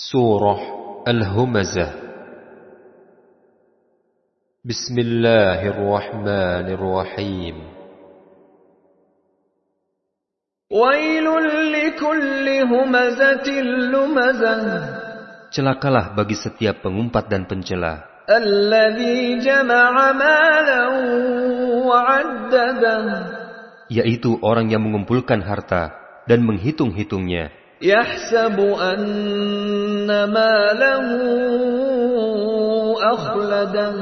Surah Al-Humazah Bismillahirrahmanirrahim ويل لكل همزة لمزة Celakalah bagi setiap pengumpat dan pencela الذي جمع مالا وعدده yaitu orang yang mengumpulkan harta dan menghitung-hitungnya يحسب أن ماله أخلده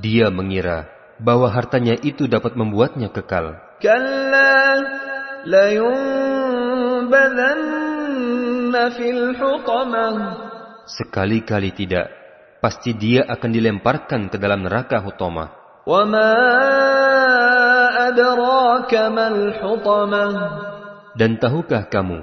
dia mengira bahwa hartanya itu dapat membuatnya kekal كلا لينبذن في الحطمة sekali-kali tidak pasti dia akan dilemparkan ke dalam neraka hutomah وما أدراك ما الحطمة dan tahukah kamu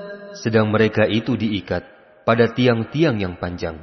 sedang mereka itu diikat pada tiang-tiang yang panjang